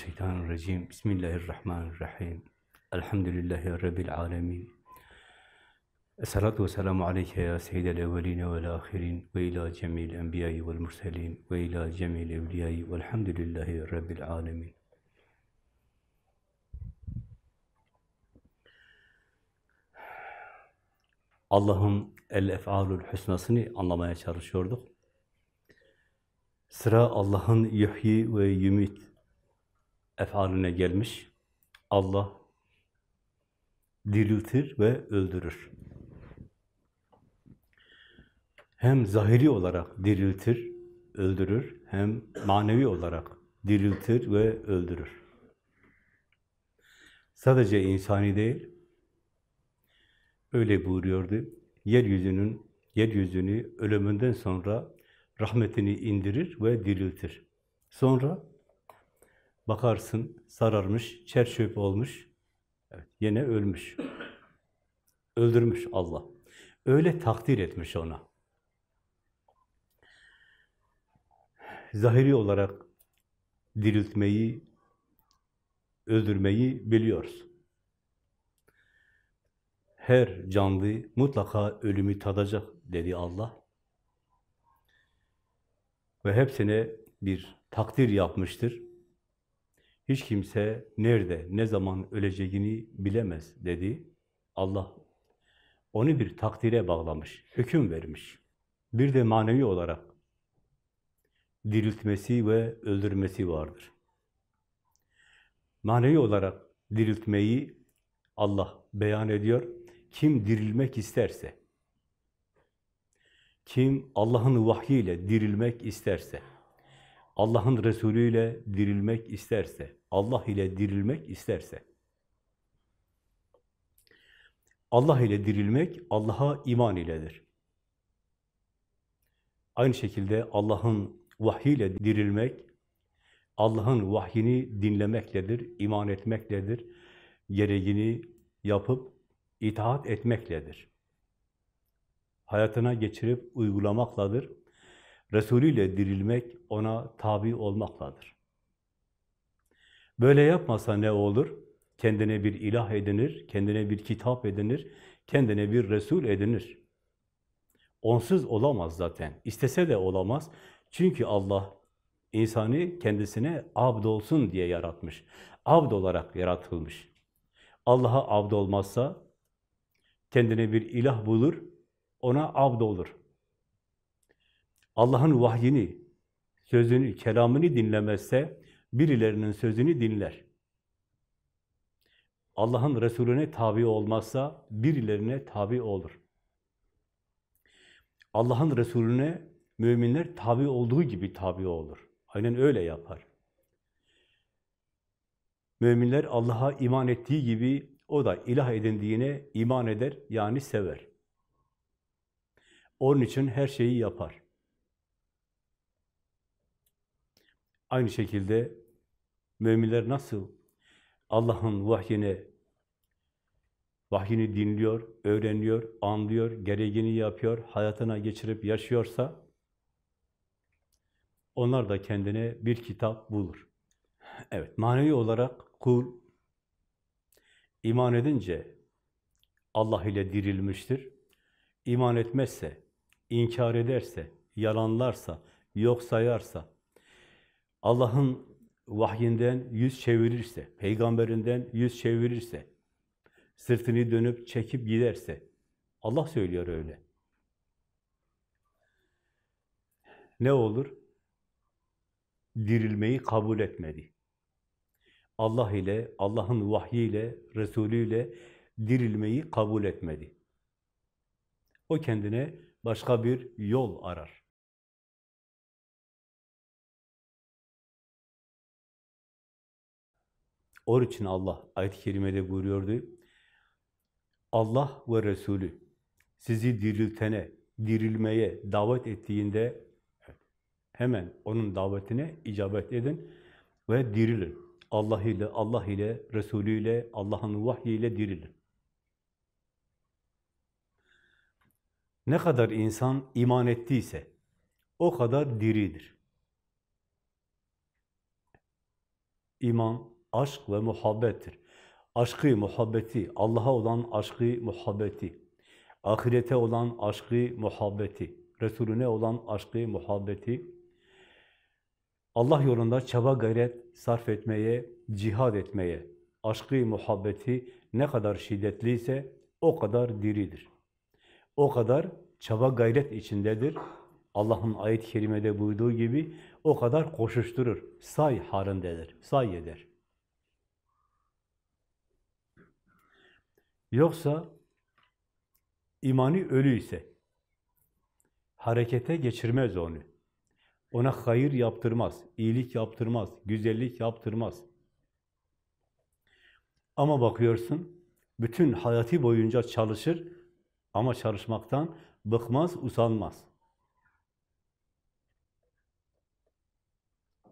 Mineşşeytanirracim. Bismillahirrahmanirrahim. Elhamdülillahi rabbil alamin. Esselatu vesselamu aleyke ya seyyidel evveline vel ahirin ve ila cemil enbiyayı vel murselin ve ila cemil evliyayı velhamdülillahi rabbil alamin. Allah'ın el-ef'alül hüsnasını anlamaya çalışıyorduk. Sıra Allah'ın yuhyi ve yumit efaline gelmiş. Allah diriltir ve öldürür. Hem zahiri olarak diriltir, öldürür, hem manevi olarak diriltir ve öldürür. Sadece insani değil, öyle buyuruyordu. Yeryüzünün, yeryüzünü ölümünden sonra rahmetini indirir ve diriltir. Sonra bakarsın sararmış, çerçöp olmuş, evet, yine ölmüş. Öldürmüş Allah. Öyle takdir etmiş ona. Zahiri olarak diriltmeyi, öldürmeyi biliyoruz. Her canlı mutlaka ölümü tadacak dedi Allah. Ve hepsine bir takdir yapmıştır. Hiç kimse nerede, ne zaman öleceğini bilemez dedi. Allah onu bir takdire bağlamış, hüküm vermiş. Bir de manevi olarak diriltmesi ve öldürmesi vardır. Manevi olarak diriltmeyi Allah beyan ediyor. Kim dirilmek isterse, kim Allah'ın vahyiyle dirilmek isterse, Allah'ın Resulü ile dirilmek isterse, Allah ile dirilmek isterse, Allah ile dirilmek, Allah'a iman iledir. Aynı şekilde Allah'ın vahyiyle dirilmek, Allah'ın vahyini dinlemekledir, iman etmekledir, gereğini yapıp itaat etmekledir. Hayatına geçirip uygulamakladır. Resulü ile dirilmek, ona tabi olmakladır. Böyle yapmasa ne olur? Kendine bir ilah edinir, kendine bir kitap edinir, kendine bir Resul edinir. Onsuz olamaz zaten. İstese de olamaz. Çünkü Allah insanı kendisine abd olsun diye yaratmış. Abd olarak yaratılmış. Allah'a abd olmazsa kendine bir ilah bulur, ona abd olur. Allah'ın vahyini, sözünü, kelamını dinlemezse birilerinin sözünü dinler. Allah'ın Resulüne tabi olmazsa birilerine tabi olur. Allah'ın Resulüne müminler tabi olduğu gibi tabi olur. Aynen öyle yapar. Müminler Allah'a iman ettiği gibi o da ilah edindiğine iman eder, yani sever. Onun için her şeyi yapar. Aynı şekilde müminler nasıl Allah'ın vahyine vahyini dinliyor, öğreniyor, anlıyor, gereğini yapıyor, hayatına geçirip yaşıyorsa onlar da kendine bir kitap bulur. Evet, manevi olarak kul iman edince Allah ile dirilmiştir. İman etmezse, inkar ederse, yalanlarsa, yok sayarsa, Allah'ın vahyinden yüz çevirirse, peygamberinden yüz çevirirse, sırtını dönüp çekip giderse, Allah söylüyor öyle. Ne olur? Dirilmeyi kabul etmedi. Allah ile, Allah'ın vahyiyle, Resulü ile dirilmeyi kabul etmedi. O kendine başka bir yol arar. Onun için Allah ayet-i kerimede buyuruyordu. Allah ve Resulü sizi diriltene, dirilmeye davet ettiğinde hemen onun davetine icabet edin ve dirilin. Allah ile, Allah ile, Resulü ile, Allah'ın vahyiyle dirilin. Ne kadar insan iman ettiyse o kadar diridir. İman, aşk ve muhabbettir. Aşkı, muhabbeti, Allah'a olan aşkı, muhabbeti, ahirete olan aşkı, muhabbeti, Resulüne olan aşkı, muhabbeti, Allah yolunda çaba gayret sarf etmeye, cihad etmeye, aşkı, muhabbeti ne kadar şiddetliyse o kadar diridir. O kadar çaba gayret içindedir. Allah'ın ayet-i kerimede buyurduğu gibi o kadar koşuşturur, say halindedir, say eder. Yoksa imani ölüyse harekete geçirmez onu. Ona hayır yaptırmaz, iyilik yaptırmaz, güzellik yaptırmaz. Ama bakıyorsun, bütün hayatı boyunca çalışır ama çalışmaktan bıkmaz, usanmaz.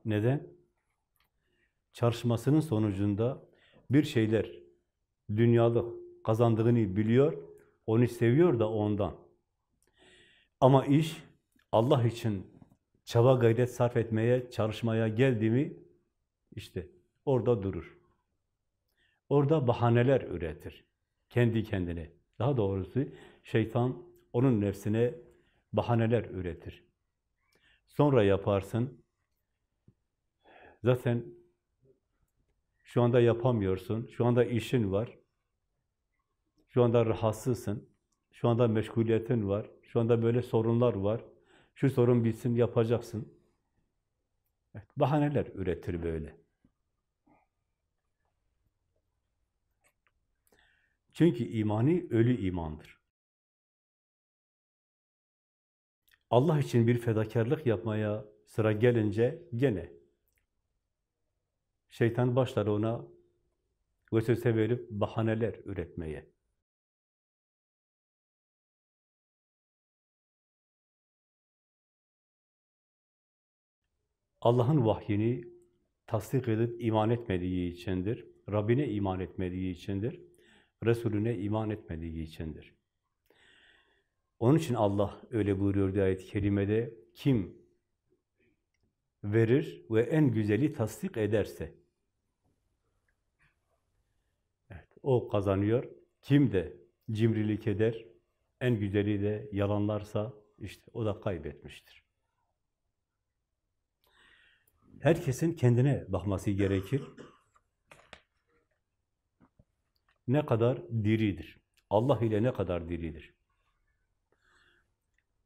Neden? Çalışmasının sonucunda bir şeyler dünyalık kazandığını biliyor, onu seviyor da ondan. Ama iş Allah için çaba gayret sarf etmeye, çalışmaya geldi mi işte orada durur. Orada bahaneler üretir. Kendi kendine. Daha doğrusu şeytan onun nefsine bahaneler üretir. Sonra yaparsın. Zaten şu anda yapamıyorsun. Şu anda işin var. Şu anda rahatsızsın. Şu anda meşguliyetin var. Şu anda böyle sorunlar var. Şu sorun bitsin yapacaksın. Evet, bahaneler üretir böyle. Çünkü imani ölü imandır. Allah için bir fedakarlık yapmaya sıra gelince gene şeytan başlar ona vesvese verip bahaneler üretmeye. Allah'ın vahyini tasdik edip iman etmediği içindir. Rabbine iman etmediği içindir. Resulüne iman etmediği içindir. Onun için Allah öyle buyuruyor ayet-i kerimede, kim verir ve en güzeli tasdik ederse, evet, o kazanıyor. Kim de cimrilik eder, en güzeli de yalanlarsa, işte o da kaybetmiştir. Herkesin kendine bakması gerekir. Ne kadar diridir? Allah ile ne kadar diridir?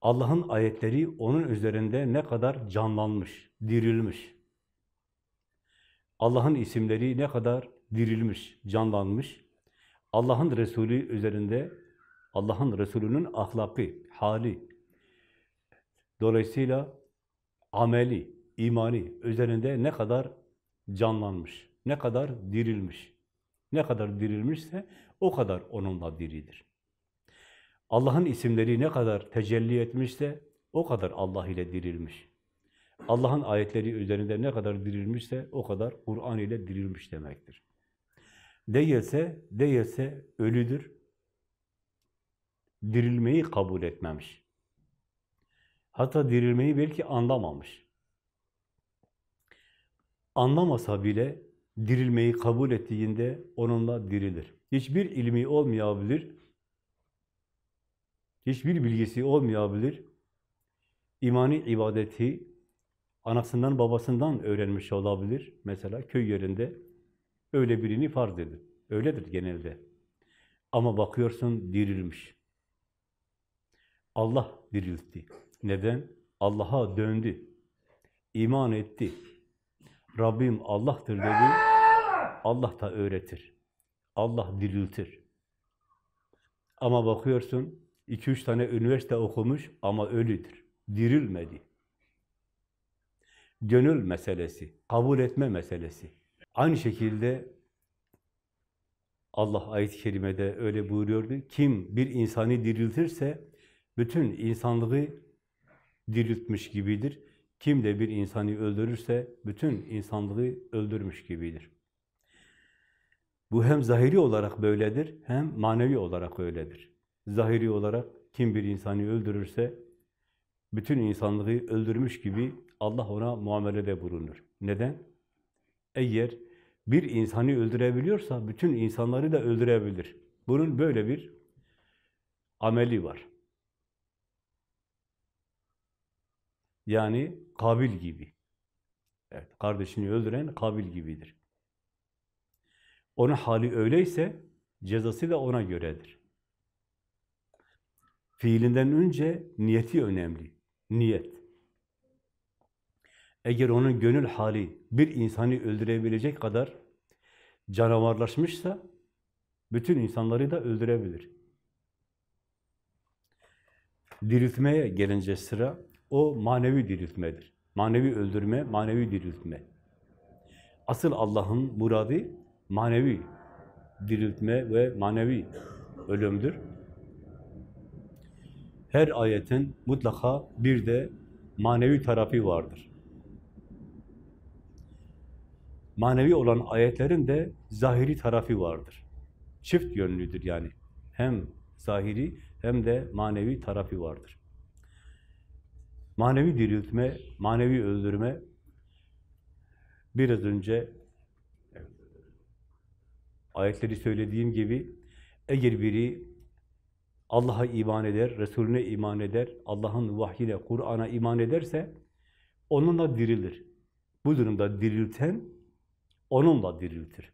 Allah'ın ayetleri onun üzerinde ne kadar canlanmış, dirilmiş? Allah'ın isimleri ne kadar dirilmiş, canlanmış? Allah'ın Resulü üzerinde, Allah'ın Resulünün ahlakı, hali, dolayısıyla ameli, imani üzerinde ne kadar canlanmış, ne kadar dirilmiş. Ne kadar dirilmişse o kadar onunla diridir. Allah'ın isimleri ne kadar tecelli etmişse o kadar Allah ile dirilmiş. Allah'ın ayetleri üzerinde ne kadar dirilmişse o kadar Kur'an ile dirilmiş demektir. Değilse, değilse ölüdür. Dirilmeyi kabul etmemiş. Hatta dirilmeyi belki anlamamış anlamasa bile dirilmeyi kabul ettiğinde onunla dirilir. Hiçbir ilmi olmayabilir, hiçbir bilgisi olmayabilir. İmani ibadeti anasından babasından öğrenmiş olabilir. Mesela köy yerinde öyle birini farz edin. Öyledir genelde. Ama bakıyorsun dirilmiş. Allah diriltti. Neden? Allah'a döndü. İman etti. Rabbim Allah'tır dedi, Allah da öğretir. Allah diriltir. Ama bakıyorsun, iki üç tane üniversite okumuş ama ölüdür. Dirilmedi. Gönül meselesi, kabul etme meselesi. Aynı şekilde Allah ayet-i kerimede öyle buyuruyordu. Kim bir insanı diriltirse bütün insanlığı diriltmiş gibidir. Kim de bir insanı öldürürse bütün insanlığı öldürmüş gibidir. Bu hem zahiri olarak böyledir, hem manevi olarak öyledir. Zahiri olarak kim bir insanı öldürürse bütün insanlığı öldürmüş gibi Allah ona muamelede bulunur. Neden? Eğer bir insanı öldürebiliyorsa bütün insanları da öldürebilir. Bunun böyle bir ameli var. Yani Kabil gibi. Evet, kardeşini öldüren Kabil gibidir. Onun hali öyleyse cezası da ona göredir. Fiilinden önce niyeti önemli. Niyet. Eğer onun gönül hali bir insanı öldürebilecek kadar canavarlaşmışsa bütün insanları da öldürebilir. Diriltmeye gelince sıra o manevi diriltmedir. Manevi öldürme, manevi diriltme. Asıl Allah'ın muradı manevi diriltme ve manevi ölümdür. Her ayetin mutlaka bir de manevi tarafı vardır. Manevi olan ayetlerin de zahiri tarafı vardır. Çift yönlüdür yani. Hem zahiri hem de manevi tarafı vardır. Manevi diriltme, manevi öldürme biraz önce ayetleri söylediğim gibi eğer biri Allah'a iman eder, Resulüne iman eder, Allah'ın vahyine, Kur'an'a iman ederse onunla dirilir. Bu durumda dirilten onunla diriltir.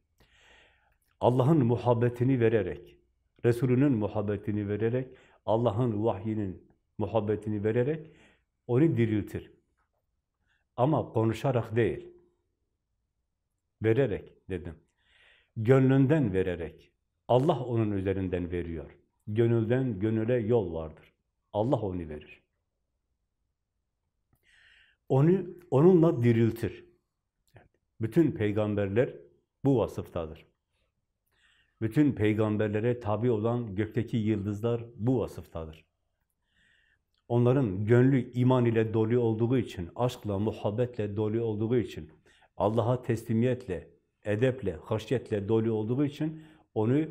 Allah'ın muhabbetini vererek, Resulünün muhabbetini vererek, Allah'ın vahyinin muhabbetini vererek onu diriltir. Ama konuşarak değil, vererek dedim. Gönlünden vererek. Allah onun üzerinden veriyor. Gönülden gönüle yol vardır. Allah onu verir. Onu onunla diriltir. Bütün peygamberler bu vasıftadır. Bütün peygamberlere tabi olan gökteki yıldızlar bu vasıftadır. Onların gönlü iman ile dolu olduğu için, aşkla, muhabbetle dolu olduğu için, Allah'a teslimiyetle, edeple, haşyetle dolu olduğu için onu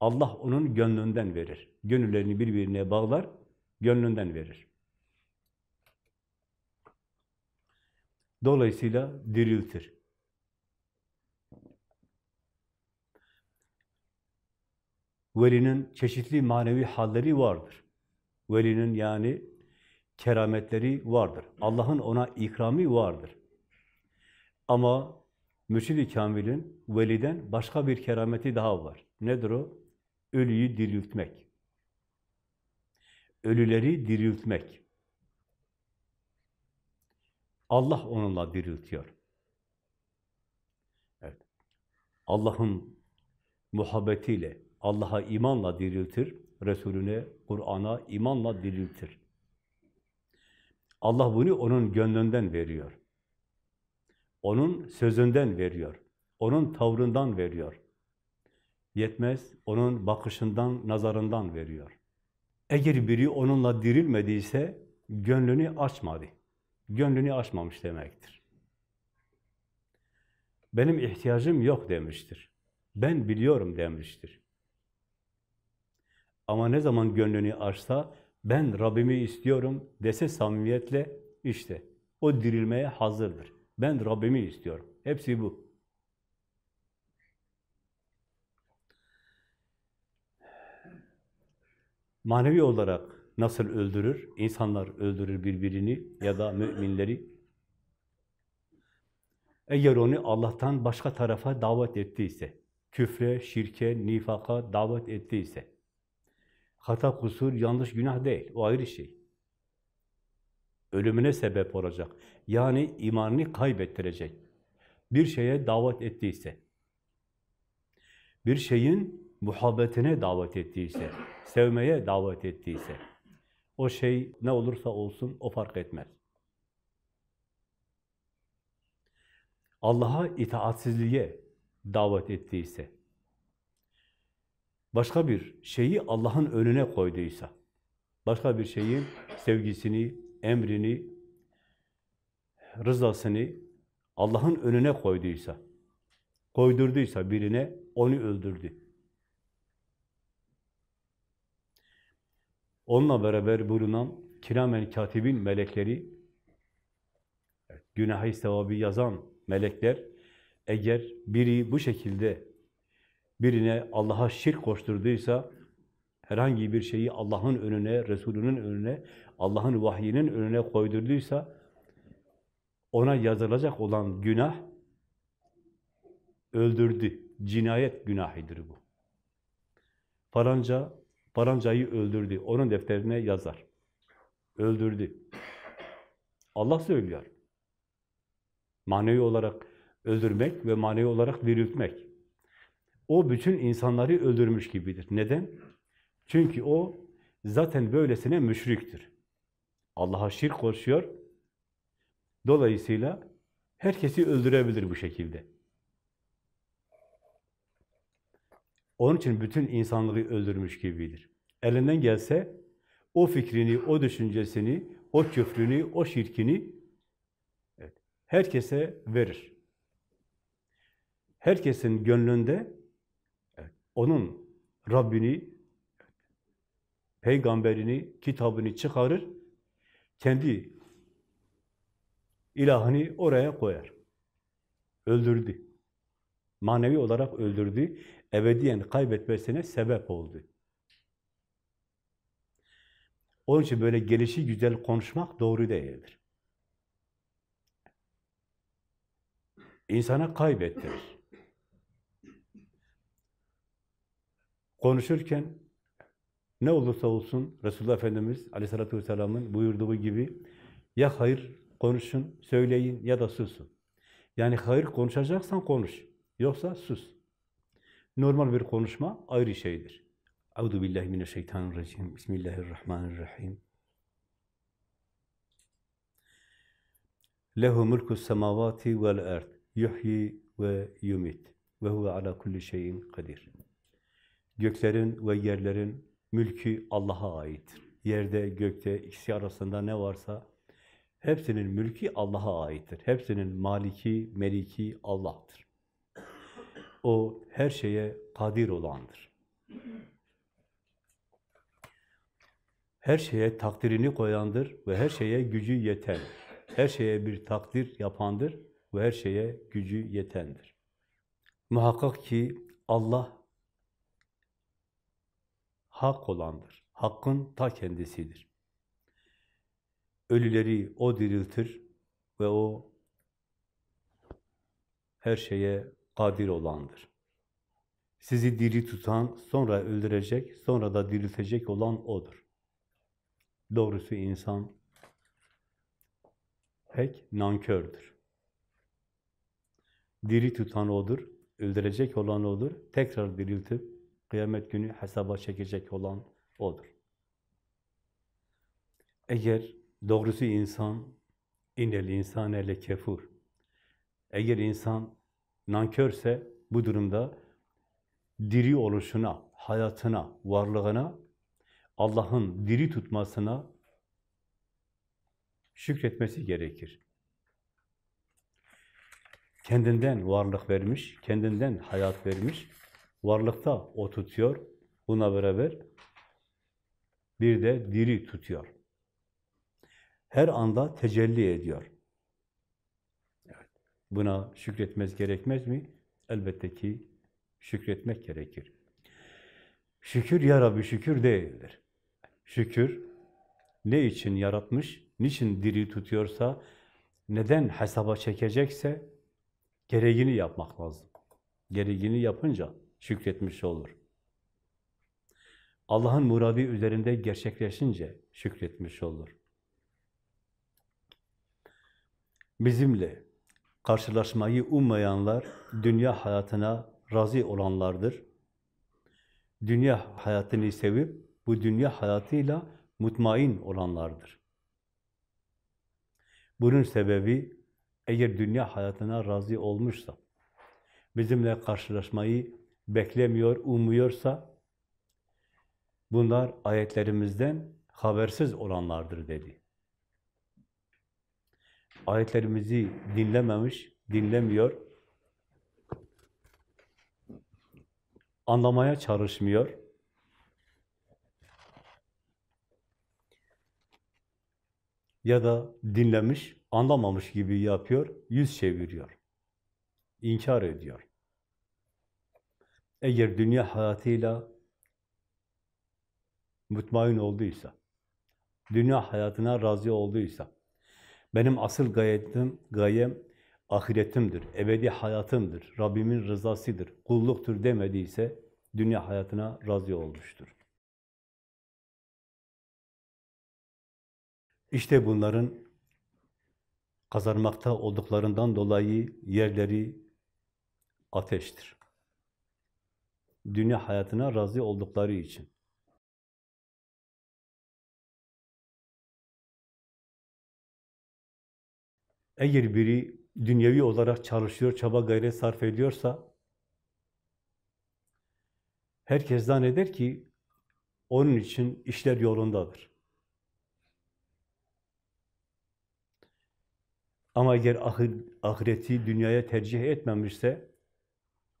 Allah onun gönlünden verir. Gönüllerini birbirine bağlar, gönlünden verir. Dolayısıyla diriltir. Velinin çeşitli manevi halleri vardır. Velinin yani kerametleri vardır. Allah'ın ona ikrami vardır. Ama Mürşid-i Kamil'in veliden başka bir kerameti daha var. Nedir o? Ölüyü diriltmek. Ölüleri diriltmek. Allah onunla diriltiyor. Evet. Allah'ın muhabbetiyle, Allah'a imanla diriltir, Resulüne, Kur'an'a imanla diriltir. Allah bunu onun gönlünden veriyor. Onun sözünden veriyor. Onun tavrından veriyor. Yetmez, onun bakışından, nazarından veriyor. Eğer biri onunla dirilmediyse, gönlünü açmadı. Gönlünü açmamış demektir. Benim ihtiyacım yok demiştir. Ben biliyorum demiştir. Ama ne zaman gönlünü açsa, ben Rabbimi istiyorum dese samimiyetle, işte o dirilmeye hazırdır. Ben Rabbimi istiyorum. Hepsi bu. Manevi olarak nasıl öldürür? İnsanlar öldürür birbirini ya da müminleri. Eğer onu Allah'tan başka tarafa davet ettiyse, küfre, şirke, nifaka davet ettiyse, hata, kusur, yanlış, günah değil, o ayrı şey. Ölümüne sebep olacak. Yani imanını kaybettirecek. Bir şeye davet ettiyse, bir şeyin muhabbetine davet ettiyse, sevmeye davet ettiyse, o şey ne olursa olsun o fark etmez. Allah'a itaatsizliğe davet ettiyse, başka bir şeyi Allah'ın önüne koyduysa, başka bir şeyin sevgisini, emrini, rızasını Allah'ın önüne koyduysa, koydurduysa birine onu öldürdü. Onunla beraber bulunan kiramen katibin melekleri, günahı sevabı yazan melekler, Eğer biri bu şekilde birine Allah'a şirk koşturduysa, herhangi bir şeyi Allah'ın önüne, Resulünün önüne, Allah'ın vahyinin önüne koydurduysa, ona yazılacak olan günah, öldürdü. Cinayet günahıdır bu. Falanca, falancayı öldürdü. Onun defterine yazar. Öldürdü. Allah söylüyor. Manevi olarak öldürmek ve manevi olarak diriltmek. O bütün insanları öldürmüş gibidir. Neden? Çünkü o zaten böylesine müşriktir. Allah'a şirk koşuyor. Dolayısıyla herkesi öldürebilir bu şekilde. Onun için bütün insanlığı öldürmüş gibidir. Elinden gelse o fikrini, o düşüncesini, o küfrünü, o şirkini herkese verir. Herkesin gönlünde onun Rabbini, peygamberini, kitabını çıkarır, kendi ilahını oraya koyar. Öldürdü. Manevi olarak öldürdü. Ebediyen kaybetmesine sebep oldu. Onun için böyle gelişi güzel konuşmak doğru değildir. İnsana kaybettirir. Konuşurken ne olursa olsun Resulullah Efendimiz Aleyhisselatü Vesselam'ın buyurduğu gibi ya hayır konuşun, söyleyin ya da susun. Yani hayır konuşacaksan konuş. Yoksa sus. Normal bir konuşma ayrı şeydir. Euzu billahi mineşşeytanirracim. Bismillahirrahmanirrahim. Lehu mulku semavati vel ard. Yuhyi ve yumit. Ve huve ala kulli şeyin kadir. Göklerin ve yerlerin mülkü Allah'a aittir. Yerde, gökte, ikisi arasında ne varsa hepsinin mülkü Allah'a aittir. Hepsinin maliki, meliki Allah'tır. O her şeye kadir olandır. Her şeye takdirini koyandır ve her şeye gücü yeten. Her şeye bir takdir yapandır ve her şeye gücü yetendir. Muhakkak ki Allah hak olandır. Hakkın ta kendisidir. Ölüleri O diriltir ve O her şeye kadir olandır. Sizi diri tutan, sonra öldürecek, sonra da diriltecek olan O'dur. Doğrusu insan pek nankördür. Diri tutan O'dur, öldürecek olan O'dur, tekrar diriltip kıyamet günü hesaba çekecek olan O'dur. Eğer doğrusu insan, inel insane le kefur. Eğer insan nankörse bu durumda diri oluşuna, hayatına, varlığına, Allah'ın diri tutmasına şükretmesi gerekir. Kendinden varlık vermiş, kendinden hayat vermiş, varlıkta o tutuyor. Buna beraber bir de diri tutuyor. Her anda tecelli ediyor. Buna şükretmez gerekmez mi? Elbette ki şükretmek gerekir. Şükür ya Rabbi şükür değildir. Şükür ne için yaratmış, niçin diri tutuyorsa, neden hesaba çekecekse gereğini yapmak lazım. Gereğini yapınca şükretmiş olur. Allah'ın muradı üzerinde gerçekleşince şükretmiş olur. Bizimle karşılaşmayı ummayanlar dünya hayatına razı olanlardır. Dünya hayatını sevip bu dünya hayatıyla mutmain olanlardır. Bunun sebebi eğer dünya hayatına razı olmuşsa, bizimle karşılaşmayı beklemiyor, umuyorsa, bunlar ayetlerimizden habersiz olanlardır dedi. Ayetlerimizi dinlememiş, dinlemiyor, anlamaya çalışmıyor. Ya da dinlemiş, anlamamış gibi yapıyor, yüz çeviriyor. inkar ediyor. Eğer dünya hayatıyla mutmain olduysa, dünya hayatına razı olduysa, benim asıl gayetim, gayem ahiretimdir, ebedi hayatımdır, Rabbimin rızasıdır, kulluktur demediyse, dünya hayatına razı olmuştur. İşte bunların kazanmakta olduklarından dolayı yerleri ateştir. Dünya hayatına razı oldukları için. Eğer biri dünyevi olarak çalışıyor, çaba gayret sarf ediyorsa, herkes zanneder ki onun için işler yolundadır. Ama eğer ahir, ahireti dünyaya tercih etmemişse,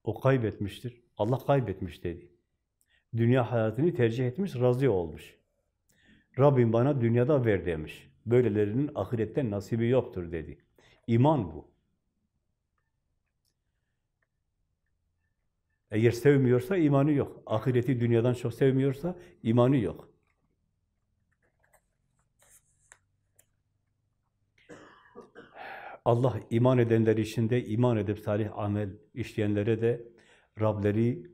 o kaybetmiştir. Allah kaybetmiş dedi. Dünya hayatını tercih etmiş, razı olmuş. Rabbim bana dünyada ver demiş. Böylelerinin ahiretten nasibi yoktur dedi. İman bu. Eğer sevmiyorsa imanı yok. Ahireti dünyadan çok sevmiyorsa imanı yok. Allah iman edenler içinde iman edip salih amel işleyenlere de Rableri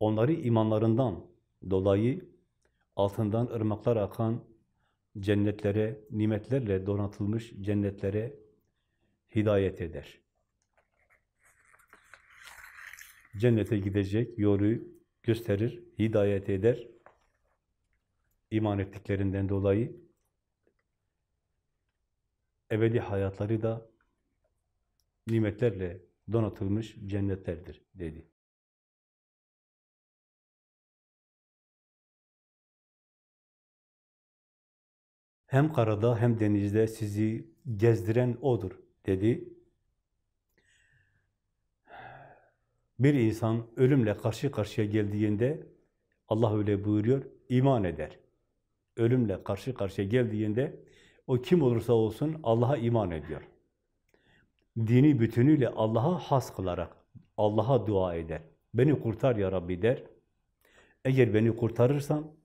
onları imanlarından dolayı altından ırmaklar akan cennetlere, nimetlerle donatılmış cennetlere hidayet eder. Cennete gidecek yolu gösterir, hidayet eder. İman ettiklerinden dolayı ebedi hayatları da nimetlerle donatılmış cennetlerdir dedi. Hem karada hem denizde sizi gezdiren O'dur dedi. Bir insan ölümle karşı karşıya geldiğinde Allah öyle buyuruyor, iman eder. Ölümle karşı karşıya geldiğinde o kim olursa olsun Allah'a iman ediyor. Dini bütünüyle Allah'a has kılarak Allah'a dua eder. Beni kurtar ya Rabbi der. Eğer beni kurtarırsan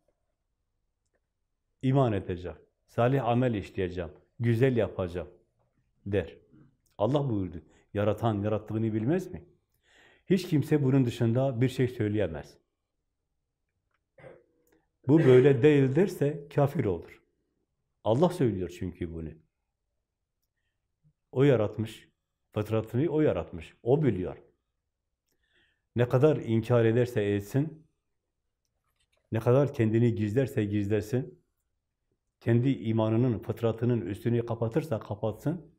iman edeceğim. Salih amel işleyeceğim. Güzel yapacağım der. Allah buyurdu. Yaratan yarattığını bilmez mi? Hiç kimse bunun dışında bir şey söyleyemez. Bu böyle değil derse kafir olur. Allah söylüyor çünkü bunu. O yaratmış. Fıtratını o yaratmış. O biliyor. Ne kadar inkar ederse etsin, ne kadar kendini gizlerse gizlersin, kendi imanının, fıtratının üstünü kapatırsa kapatsın,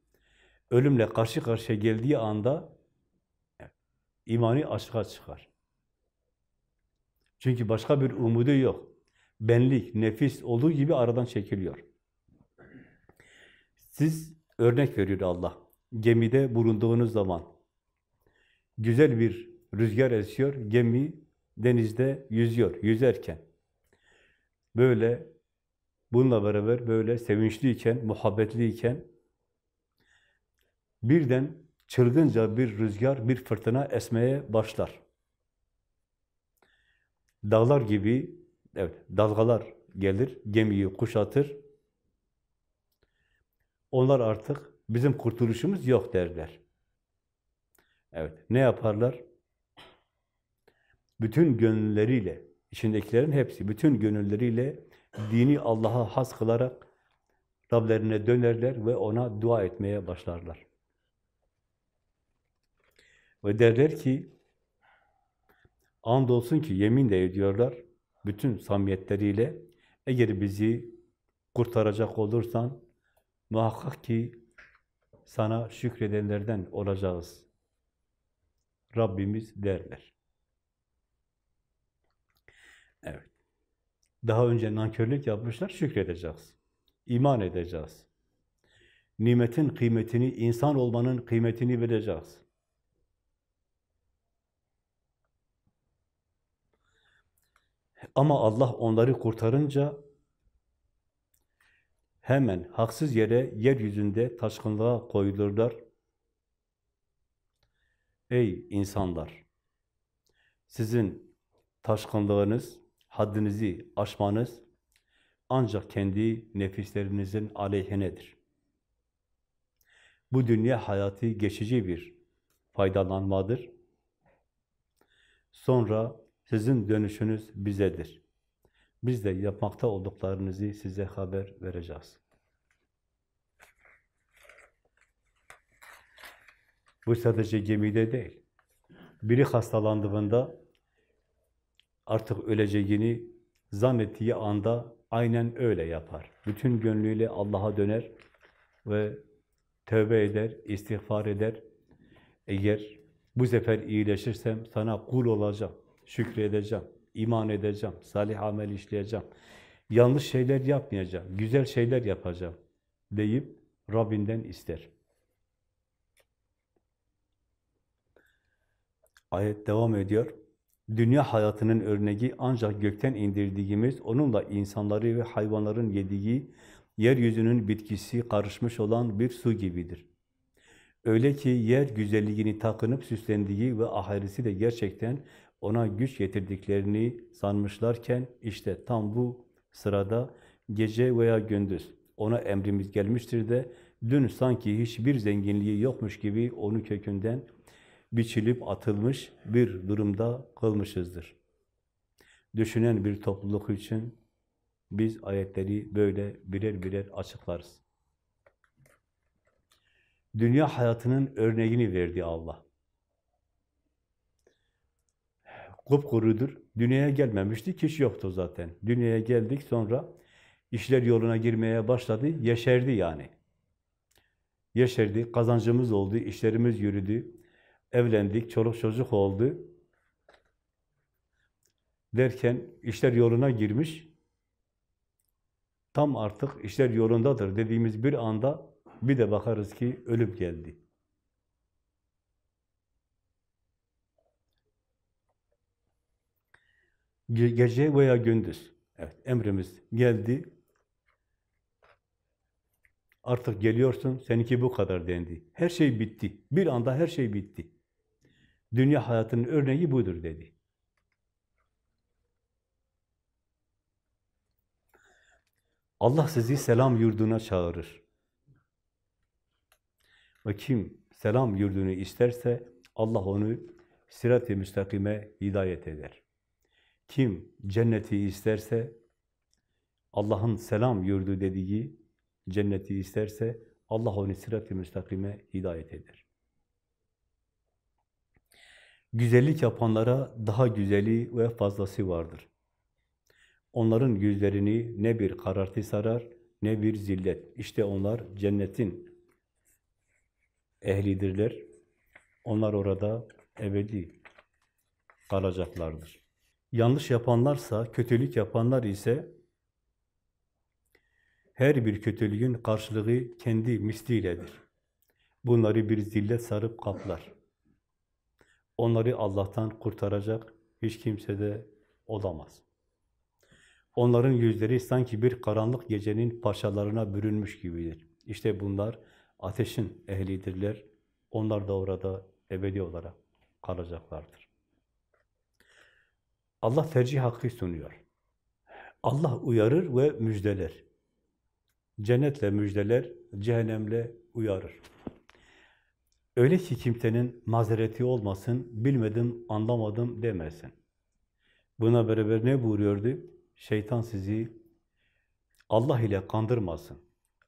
ölümle karşı karşıya geldiği anda imanı açığa çıkar. Çünkü başka bir umudu yok. Benlik, nefis olduğu gibi aradan çekiliyor. Siz örnek veriyor Allah. Gemide bulunduğunuz zaman güzel bir rüzgar esiyor, gemi denizde yüzüyor, yüzerken. Böyle bununla beraber böyle sevinçliyken, muhabbetliyken birden çılgınca bir rüzgar, bir fırtına esmeye başlar. Dağlar gibi evet dalgalar gelir, gemiyi kuşatır. Onlar artık bizim kurtuluşumuz yok derler. Evet, ne yaparlar? Bütün gönülleriyle, içindekilerin hepsi, bütün gönülleriyle dini Allah'a has kılarak Rablerine dönerler ve ona dua etmeye başlarlar. Ve derler ki, andolsun ki yemin de ediyorlar, bütün samiyetleriyle, eğer bizi kurtaracak olursan, muhakkak ki sana şükredenlerden olacağız. Rabbimiz derler. Evet. Daha önce nankörlük yapmışlar, şükredeceğiz. İman edeceğiz. Nimetin kıymetini, insan olmanın kıymetini vereceğiz. Ama Allah onları kurtarınca hemen haksız yere yeryüzünde taşkınlığa koyulurlar. Ey insanlar! Sizin taşkınlığınız, haddinizi aşmanız ancak kendi nefislerinizin aleyhinedir. Bu dünya hayatı geçici bir faydalanmadır. Sonra sizin dönüşünüz bizedir. Biz de yapmakta olduklarınızı size haber vereceğiz. Bu sadece gemide değil. Biri hastalandığında artık öleceğini zannettiği anda aynen öyle yapar. Bütün gönlüyle Allah'a döner ve tövbe eder, istiğfar eder. Eğer bu sefer iyileşirsem sana kul olacağım, şükredeceğim, iman edeceğim, salih amel işleyeceğim, yanlış şeyler yapmayacağım, güzel şeyler yapacağım deyip Rabbinden ister. Ayet devam ediyor. Dünya hayatının örneği ancak gökten indirdiğimiz, onunla insanları ve hayvanların yediği, yeryüzünün bitkisi karışmış olan bir su gibidir. Öyle ki yer güzelliğini takınıp süslendiği ve ahirisi de gerçekten ona güç getirdiklerini sanmışlarken, işte tam bu sırada gece veya gündüz ona emrimiz gelmiştir de, dün sanki hiçbir zenginliği yokmuş gibi onu kökünden biçilip atılmış bir durumda kılmışızdır. Düşünen bir topluluk için biz ayetleri böyle birer birer açıklarız. Dünya hayatının örneğini verdi Allah. Kupkurudur. Dünyaya gelmemiştik, hiç yoktu zaten. Dünyaya geldik sonra işler yoluna girmeye başladı, yeşerdi yani. Yeşerdi, kazancımız oldu, işlerimiz yürüdü, evlendik, çoluk çocuk oldu. Derken işler yoluna girmiş. Tam artık işler yolundadır dediğimiz bir anda bir de bakarız ki ölüm geldi. Gece veya gündüz. Evet, emrimiz geldi. Artık geliyorsun, seninki bu kadar dendi. Her şey bitti. Bir anda her şey bitti. Dünya hayatının örneği budur dedi. Allah sizi selam yurduna çağırır. Ve kim selam yurdunu isterse Allah onu sirat-i müstakime hidayet eder. Kim cenneti isterse Allah'ın selam yurdu dediği cenneti isterse Allah onu sirat-i müstakime hidayet eder. Güzellik yapanlara daha güzeli ve fazlası vardır. Onların yüzlerini ne bir karartı sarar, ne bir zillet. İşte onlar cennetin ehlidirler. Onlar orada ebedi kalacaklardır. Yanlış yapanlarsa, kötülük yapanlar ise her bir kötülüğün karşılığı kendi misliyledir. Bunları bir zillet sarıp kaplar. Onları Allah'tan kurtaracak hiç kimse de olamaz. Onların yüzleri sanki bir karanlık gecenin parçalarına bürünmüş gibidir. İşte bunlar ateşin ehlidirler. Onlar da orada ebedi olarak kalacaklardır. Allah tercih hakkı sunuyor. Allah uyarır ve müjdeler. Cennetle müjdeler, cehennemle uyarır. Öyle ki kimsenin mazereti olmasın, bilmedim, anlamadım demesin. Buna beraber ne buyuruyordu? Şeytan sizi Allah ile kandırmasın.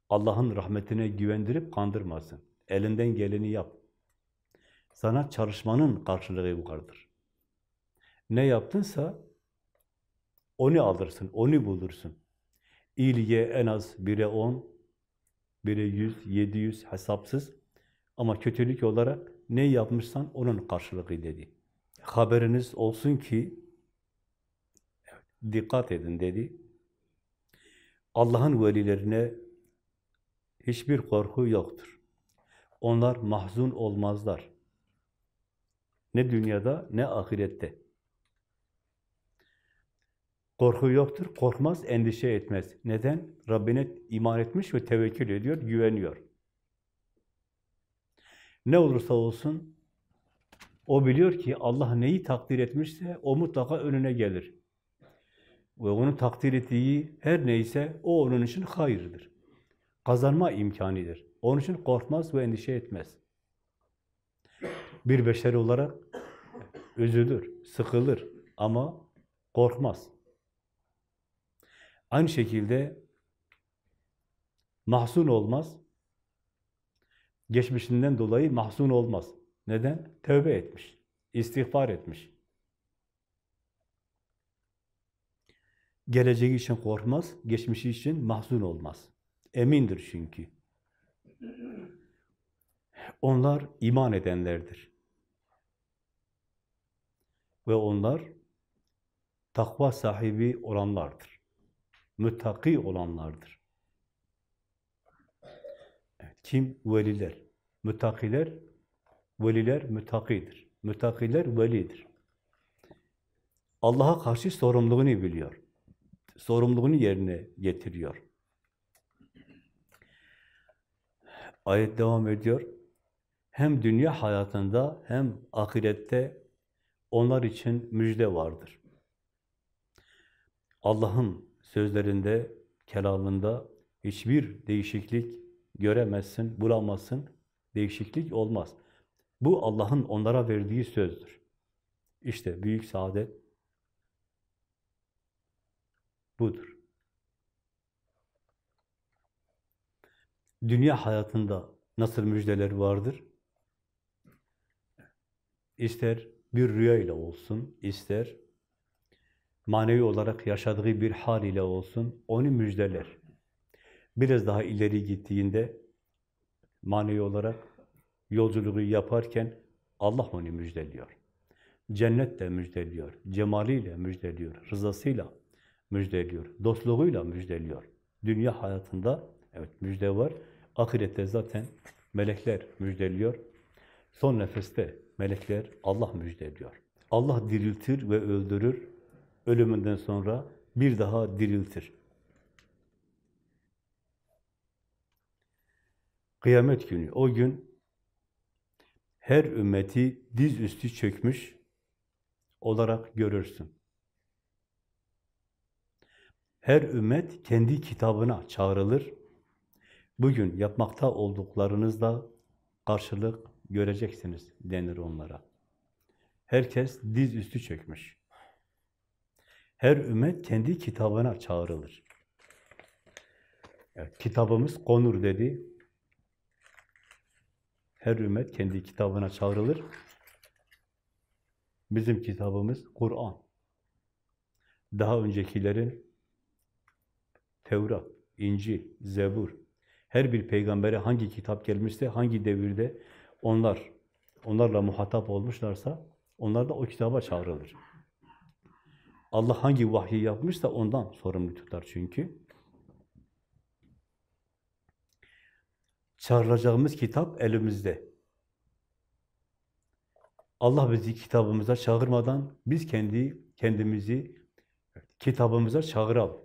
Allah'ın rahmetine güvendirip kandırmasın. Elinden geleni yap. Sana çalışmanın karşılığı bu vardır. Ne yaptınsa onu alırsın, onu bulursun. İyiliğe en az bire on, bire yüz, yedi yüz hesapsız. Ama kötülük olarak ne yapmışsan onun karşılığı dedi. Haberiniz olsun ki dikkat edin dedi. Allah'ın velilerine hiçbir korku yoktur. Onlar mahzun olmazlar. Ne dünyada ne ahirette. Korku yoktur, korkmaz, endişe etmez. Neden? Rabbine iman etmiş ve tevekkül ediyor, güveniyor. Ne olursa olsun O biliyor ki Allah neyi takdir etmişse o mutlaka önüne gelir. Ve onun takdir ettiği her neyse o onun için hayırdır. Kazanma imkanidir. Onun için korkmaz ve endişe etmez. Bir beşer olarak üzülür, sıkılır ama korkmaz. Aynı şekilde mahzun olmaz. Geçmişinden dolayı mahzun olmaz. Neden? Tövbe etmiş, istiğfar etmiş. Geleceği için korkmaz, geçmişi için mahzun olmaz. Emindir çünkü. Onlar iman edenlerdir. Ve onlar takva sahibi olanlardır. Müttaki olanlardır. Evet, kim? Veliler. Müttakiler, veliler müttakidir. Müttakiler velidir. Allah'a karşı sorumluluğunu biliyor. Sorumluluğunu yerine getiriyor. Ayet devam ediyor. Hem dünya hayatında hem ahirette onlar için müjde vardır. Allah'ın sözlerinde, kelamında hiçbir değişiklik göremezsin, bulamazsın. Değişiklik olmaz. Bu Allah'ın onlara verdiği sözdür. İşte büyük saadet budur. Dünya hayatında nasıl müjdeler vardır? İster bir rüya ile olsun, ister manevi olarak yaşadığı bir hal ile olsun, onu müjdeler. Biraz daha ileri gittiğinde manevi olarak yolculuğu yaparken Allah onu müjdeliyor. Cennet de müjdeliyor, cemaliyle müjdeliyor, rızasıyla müjdeliyor, dostluğuyla müjdeliyor. Dünya hayatında evet müjde var, ahirette zaten melekler müjdeliyor. Son nefeste melekler Allah müjdeliyor. Allah diriltir ve öldürür, ölümünden sonra bir daha diriltir. Kıyamet günü, o gün her ümmeti dizüstü çökmüş olarak görürsün. Her ümmet kendi kitabına çağrılır. Bugün yapmakta olduklarınızda karşılık göreceksiniz denir onlara. Herkes dizüstü çökmüş. Her ümmet kendi kitabına çağrılır. Evet, kitabımız konur dedi. Her ümmet kendi kitabına çağrılır. Bizim kitabımız Kur'an. Daha öncekilerin Tevrat, İncil, Zebur, her bir peygambere hangi kitap gelmişse, hangi devirde onlar, onlarla muhatap olmuşlarsa, onlar da o kitaba çağrılır. Allah hangi vahyi yapmışsa ondan sorumlu tutar çünkü. Çağrılacağımız kitap elimizde. Allah bizi kitabımıza çağırmadan biz kendi kendimizi kitabımıza çağıralım.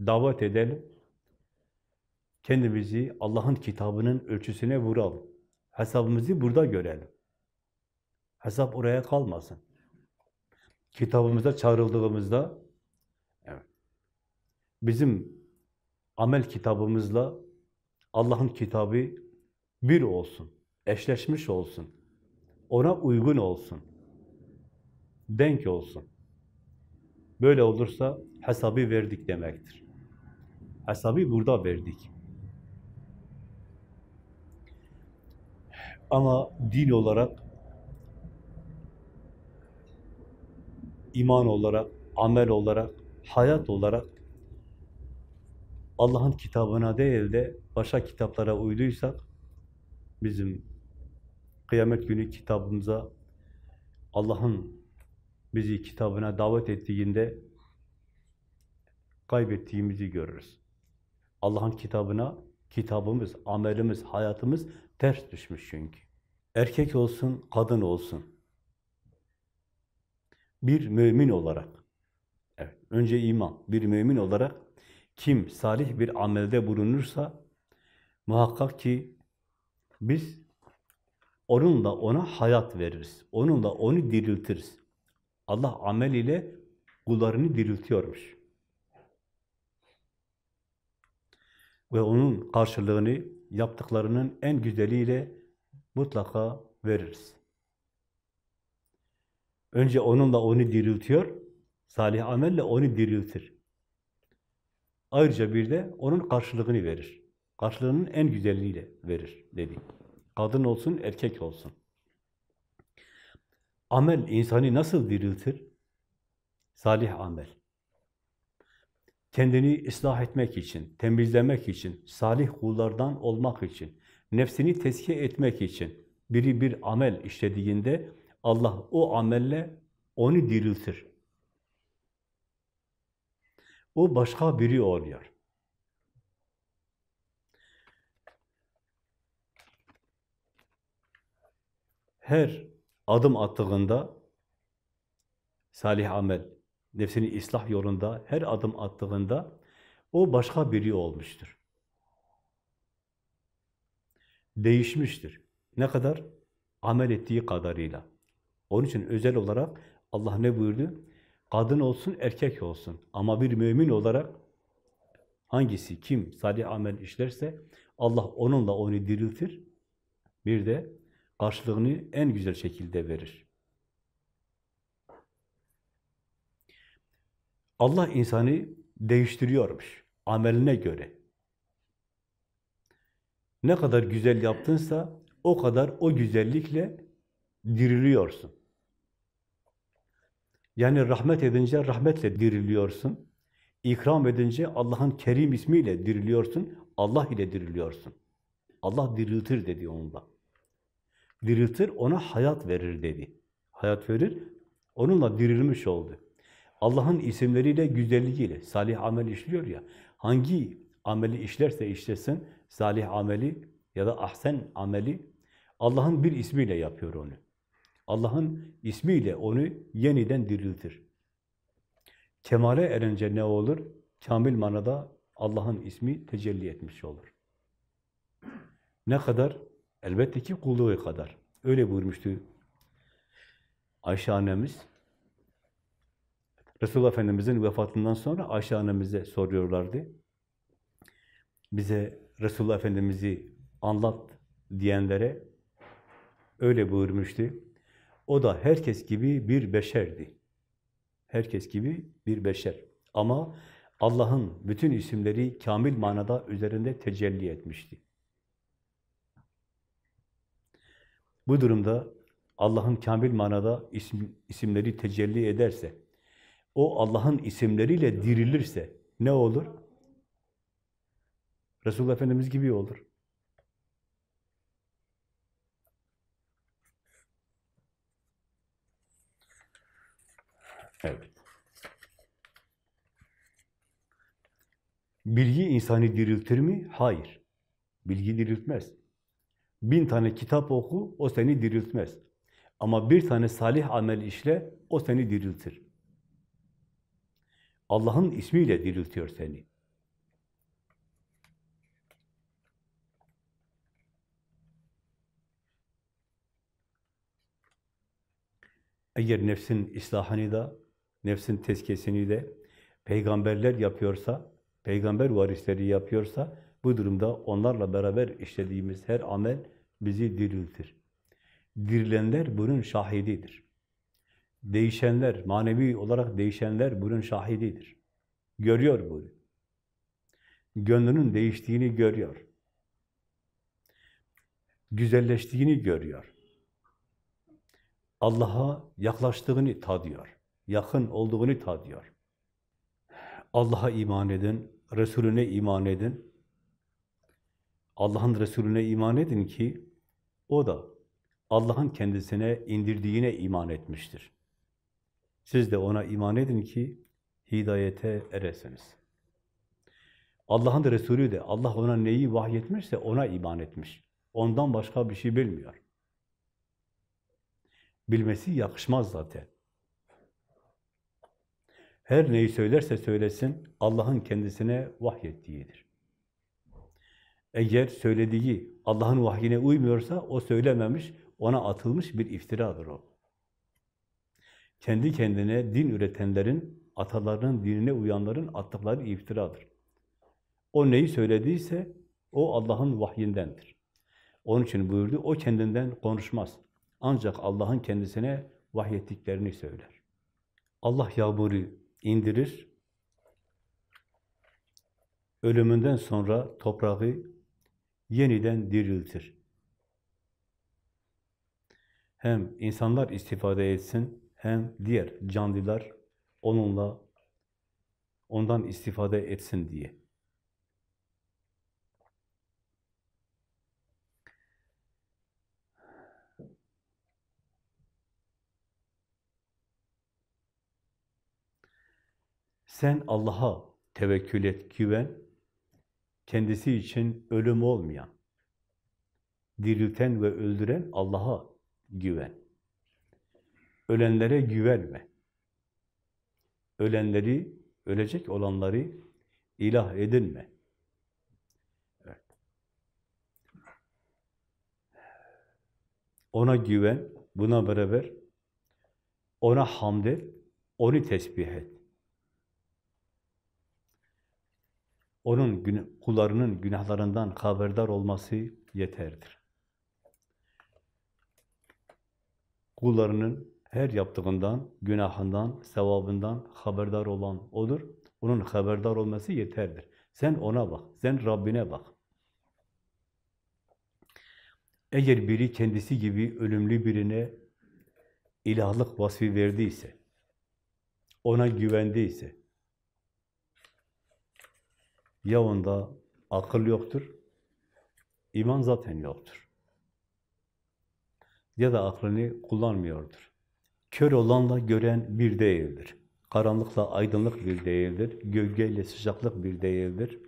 Davet edelim. Kendimizi Allah'ın kitabının ölçüsüne vuralım. Hesabımızı burada görelim. Hesap oraya kalmasın. Kitabımıza çağrıldığımızda evet, bizim amel kitabımızla Allah'ın kitabı bir olsun, eşleşmiş olsun, ona uygun olsun, denk olsun. Böyle olursa hesabı verdik demektir. Hesabı burada verdik. Ama din olarak, iman olarak, amel olarak, hayat olarak Allah'ın kitabına değil de başka kitaplara uyduysak bizim kıyamet günü kitabımıza Allah'ın bizi kitabına davet ettiğinde kaybettiğimizi görürüz. Allah'ın kitabına kitabımız, amelimiz, hayatımız ters düşmüş çünkü. Erkek olsun, kadın olsun. Bir mümin olarak, evet, önce iman, bir mümin olarak kim salih bir amelde bulunursa muhakkak ki biz onunla ona hayat veririz. Onunla onu diriltiriz. Allah amel ile kullarını diriltiyormuş. Ve onun karşılığını yaptıklarının en güzeliyle mutlaka veririz. Önce onunla onu diriltiyor, salih amelle onu diriltir. Ayrıca bir de onun karşılığını verir. Karşılığının en güzelliğiyle verir dedi. Kadın olsun, erkek olsun. Amel insanı nasıl diriltir? Salih amel. Kendini ıslah etmek için, temizlemek için, salih kullardan olmak için, nefsini tezkiye etmek için biri bir amel işlediğinde Allah o amelle onu diriltir. O başka biri oluyor. Her adım attığında salih amel, nefsini ıslah yolunda her adım attığında o başka biri olmuştur. Değişmiştir. Ne kadar? Amel ettiği kadarıyla. Onun için özel olarak Allah ne buyurdu? Kadın olsun, erkek olsun. Ama bir mümin olarak hangisi, kim salih amel işlerse Allah onunla onu diriltir. Bir de karşılığını en güzel şekilde verir. Allah insanı değiştiriyormuş ameline göre. Ne kadar güzel yaptınsa o kadar o güzellikle diriliyorsun. Yani rahmet edince rahmetle diriliyorsun. İkram edince Allah'ın Kerim ismiyle diriliyorsun. Allah ile diriliyorsun. Allah diriltir dedi onunla. Diriltir, ona hayat verir dedi. Hayat verir, onunla dirilmiş oldu. Allah'ın isimleriyle, güzelliğiyle, salih amel işliyor ya, hangi ameli işlerse işlesin, salih ameli ya da ahsen ameli, Allah'ın bir ismiyle yapıyor onu. Allah'ın ismiyle onu yeniden diriltir. Kemale erince ne olur? Kamil manada Allah'ın ismi tecelli etmiş olur. Ne kadar? Elbette ki kulluğu kadar. Öyle buyurmuştu Ayşe annemiz. Resulullah Efendimiz'in vefatından sonra Ayşe annemize soruyorlardı. Bize Resulullah Efendimiz'i anlat diyenlere öyle buyurmuştu. O da herkes gibi bir beşerdi. Herkes gibi bir beşer. Ama Allah'ın bütün isimleri kamil manada üzerinde tecelli etmişti. Bu durumda Allah'ın kamil manada isim, isimleri tecelli ederse, o Allah'ın isimleriyle dirilirse ne olur? Resulullah Efendimiz gibi olur. Evet. Bilgi insanı diriltir mi? Hayır. Bilgi diriltmez. Bin tane kitap oku, o seni diriltmez. Ama bir tane salih amel işle, o seni diriltir. Allah'ın ismiyle diriltiyor seni. Eğer nefsin islahını da, nefsin tezkiyesini de peygamberler yapıyorsa, peygamber varisleri yapıyorsa, bu durumda onlarla beraber işlediğimiz her amel bizi diriltir. Dirilenler bunun şahididir. Değişenler, manevi olarak değişenler bunun şahididir. Görüyor bunu. Gönlünün değiştiğini görüyor. Güzelleştiğini görüyor. Allah'a yaklaştığını tadıyor. Yakın olduğunu tadıyor. Allah'a iman edin, Resulüne iman edin. Allah'ın Resulüne iman edin ki o da Allah'ın kendisine indirdiğine iman etmiştir. Siz de ona iman edin ki hidayete eresiniz. Allah'ın Resulü de Allah ona neyi vahyetmişse ona iman etmiş. Ondan başka bir şey bilmiyor. Bilmesi yakışmaz zaten. Her neyi söylerse söylesin Allah'ın kendisine vahyettiğidir. Eğer söylediği Allah'ın vahyine uymuyorsa o söylememiş, Ona atılmış bir iftiradır o. Kendi kendine din üretenlerin, atalarının dinine uyanların attıkları iftiradır. O neyi söylediyse o Allah'ın vahyindendir. Onun için buyurdu, o kendinden konuşmaz. Ancak Allah'ın kendisine vahyettiklerini söyler. Allah yağmuru indirir, ölümünden sonra toprağı yeniden diriltir. Hem insanlar istifade etsin, hem diğer canlılar onunla, ondan istifade etsin diye. Sen Allah'a tevekkül et, güven. Kendisi için ölüm olmayan, dirilten ve öldüren Allah'a güven. Ölenlere güvenme. Ölenleri, ölecek olanları ilah edinme. Evet. Ona güven, buna beraber ona hamd et, onu tesbih et. Onun günah, kullarının günahlarından haberdar olması yeterdir. Kullarının her yaptığından, günahından, sevabından haberdar olan odur. Onun haberdar olması yeterdir. Sen ona bak, sen Rabbine bak. Eğer biri kendisi gibi ölümlü birine ilahlık vasfı verdiyse, ona güvendiyse, ya onda akıl yoktur, iman zaten yoktur. Ya da aklını kullanmıyordur. Kör olanla gören bir değildir. Karanlıkla aydınlık bir değildir. Gölgeyle sıcaklık bir değildir.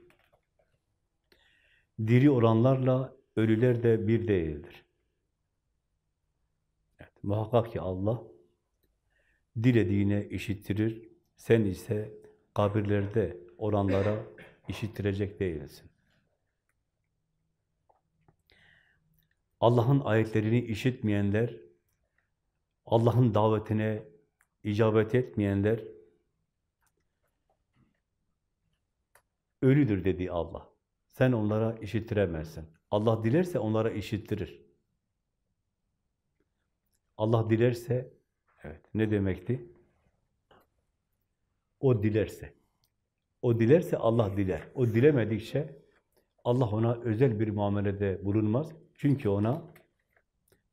Diri olanlarla ölüler de bir değildir. Evet, muhakkak ki Allah dilediğine işittirir. Sen ise kabirlerde olanlara işittirecek değilsin. Allah'ın ayetlerini işitmeyenler, Allah'ın davetine icabet etmeyenler ölüdür dedi Allah. Sen onlara işittiremezsin. Allah dilerse onlara işittirir. Allah dilerse, evet ne demekti? O dilerse. O dilerse Allah diler. O dilemedikçe Allah ona özel bir muamelede bulunmaz. Çünkü ona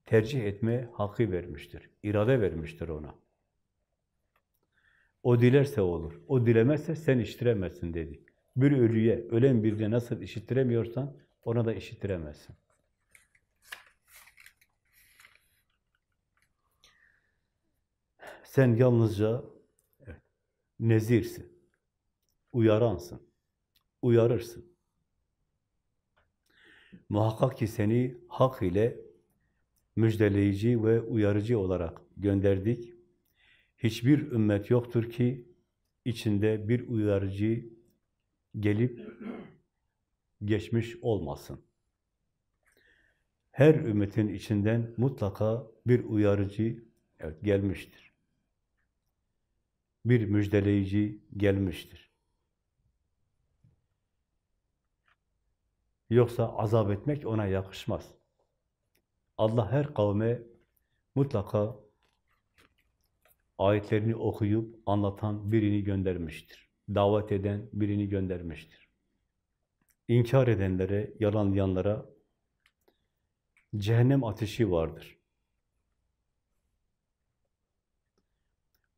tercih etme hakkı vermiştir. İrade vermiştir ona. O dilerse olur. O dilemezse sen işitiremezsin dedi. Bir ölüye, ölen birine nasıl işittiremiyorsan ona da işittiremezsin. Sen yalnızca evet, nezirsin uyaransın, uyarırsın. Muhakkak ki seni hak ile müjdeleyici ve uyarıcı olarak gönderdik. Hiçbir ümmet yoktur ki içinde bir uyarıcı gelip geçmiş olmasın. Her ümmetin içinden mutlaka bir uyarıcı evet, gelmiştir. Bir müjdeleyici gelmiştir. Yoksa azap etmek ona yakışmaz. Allah her kavme mutlaka ayetlerini okuyup anlatan birini göndermiştir. Davet eden birini göndermiştir. İnkar edenlere, yalanlayanlara cehennem ateşi vardır.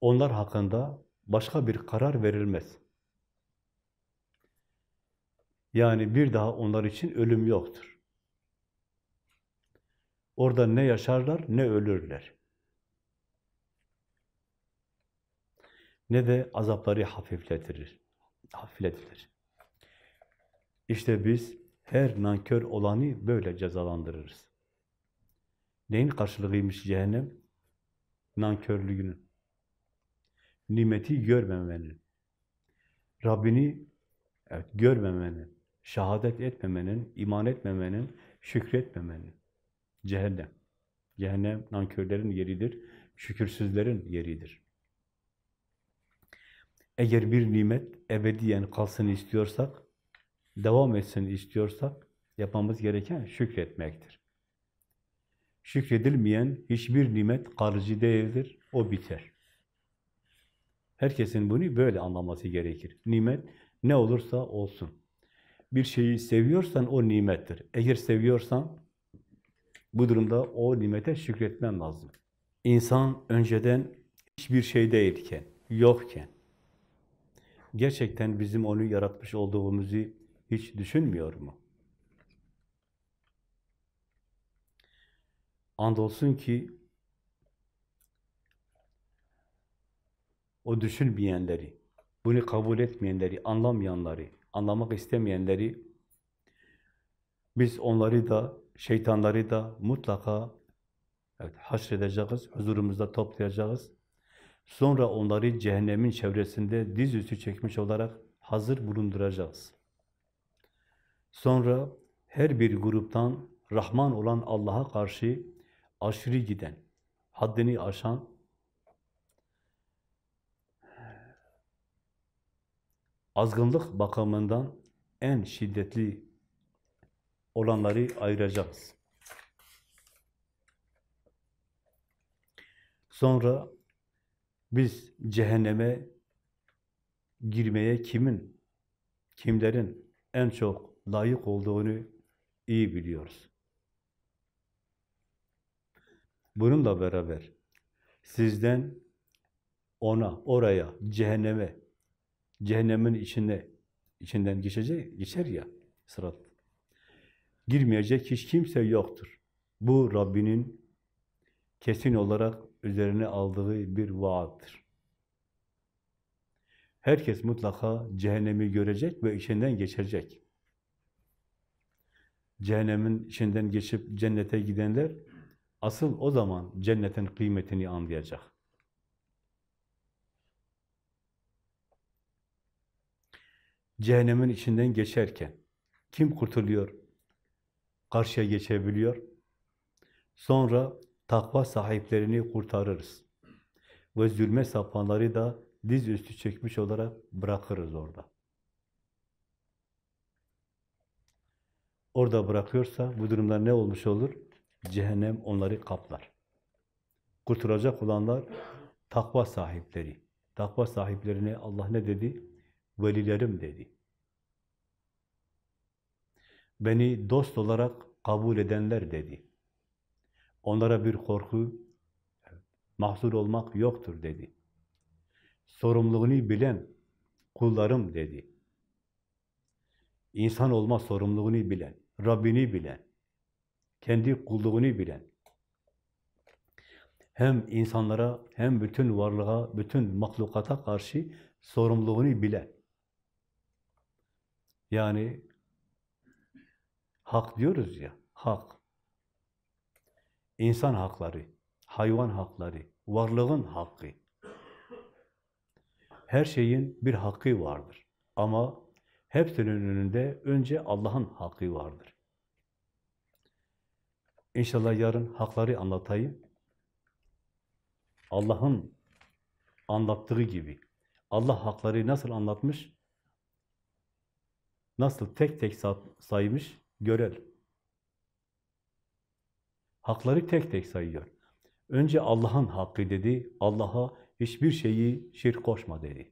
Onlar hakkında başka bir karar verilmez. Yani bir daha onlar için ölüm yoktur. Orada ne yaşarlar ne ölürler. Ne de azapları hafifletilir. Hafifletilir. İşte biz her nankör olanı böyle cezalandırırız. Neyin karşılığıymış cehennem? Nankörlüğünün. Nimeti görmemenin. Rabbini evet, görmemenin şehadet etmemenin, iman etmemenin, şükretmemenin. Cehennem. Cehennem nankörlerin yeridir, şükürsüzlerin yeridir. Eğer bir nimet ebediyen kalsın istiyorsak, devam etsin istiyorsak, yapmamız gereken şükretmektir. Şükredilmeyen hiçbir nimet kalıcı değildir, o biter. Herkesin bunu böyle anlaması gerekir. Nimet ne olursa olsun. Bir şeyi seviyorsan o nimettir. Eğer seviyorsan bu durumda o nimete şükretmen lazım. İnsan önceden hiçbir şey değilken, yokken, gerçekten bizim onu yaratmış olduğumuzu hiç düşünmüyor mu? Andolsun ki o düşünmeyenleri, bunu kabul etmeyenleri, anlamayanları, anlamak istemeyenleri biz onları da, şeytanları da mutlaka evet, haşredeceğiz, huzurumuzda toplayacağız. Sonra onları cehennemin çevresinde dizüstü çekmiş olarak hazır bulunduracağız. Sonra her bir gruptan Rahman olan Allah'a karşı aşırı giden, haddini aşan, azgınlık bakımından en şiddetli olanları ayıracağız. Sonra biz cehenneme girmeye kimin, kimlerin en çok layık olduğunu iyi biliyoruz. Bununla beraber sizden ona, oraya, cehenneme, cehennemin içine, içinden geçecek, geçer ya sırat. Girmeyecek hiç kimse yoktur. Bu Rabbinin kesin olarak üzerine aldığı bir vaattır. Herkes mutlaka cehennemi görecek ve içinden geçecek. Cehennemin içinden geçip cennete gidenler asıl o zaman cennetin kıymetini anlayacak. Cehennemin içinden geçerken kim kurtuluyor? Karşıya geçebiliyor. Sonra takva sahiplerini kurtarırız. Ve zulme sapanları da diz üstü çekmiş olarak bırakırız orada. Orada bırakıyorsa bu durumda ne olmuş olur? Cehennem onları kaplar. Kurtulacak olanlar takva sahipleri. Takva sahiplerine Allah ne dedi? Velilerim dedi. Beni dost olarak kabul edenler dedi. Onlara bir korku, mahzur olmak yoktur dedi. Sorumluluğunu bilen kullarım dedi. İnsan olma sorumluluğunu bilen, Rabbini bilen, kendi kulluğunu bilen, hem insanlara hem bütün varlığa, bütün mahlukata karşı sorumluluğunu bilen. Yani hak diyoruz ya, hak. İnsan hakları, hayvan hakları, varlığın hakkı. Her şeyin bir hakkı vardır. Ama hepsinin önünde önce Allah'ın hakkı vardır. İnşallah yarın hakları anlatayım. Allah'ın anlattığı gibi. Allah hakları nasıl anlatmış? Nasıl tek tek saymış? Görelim. Hakları tek tek sayıyor. Önce Allah'ın hakkı dedi. Allah'a hiçbir şeyi şirk koşma dedi.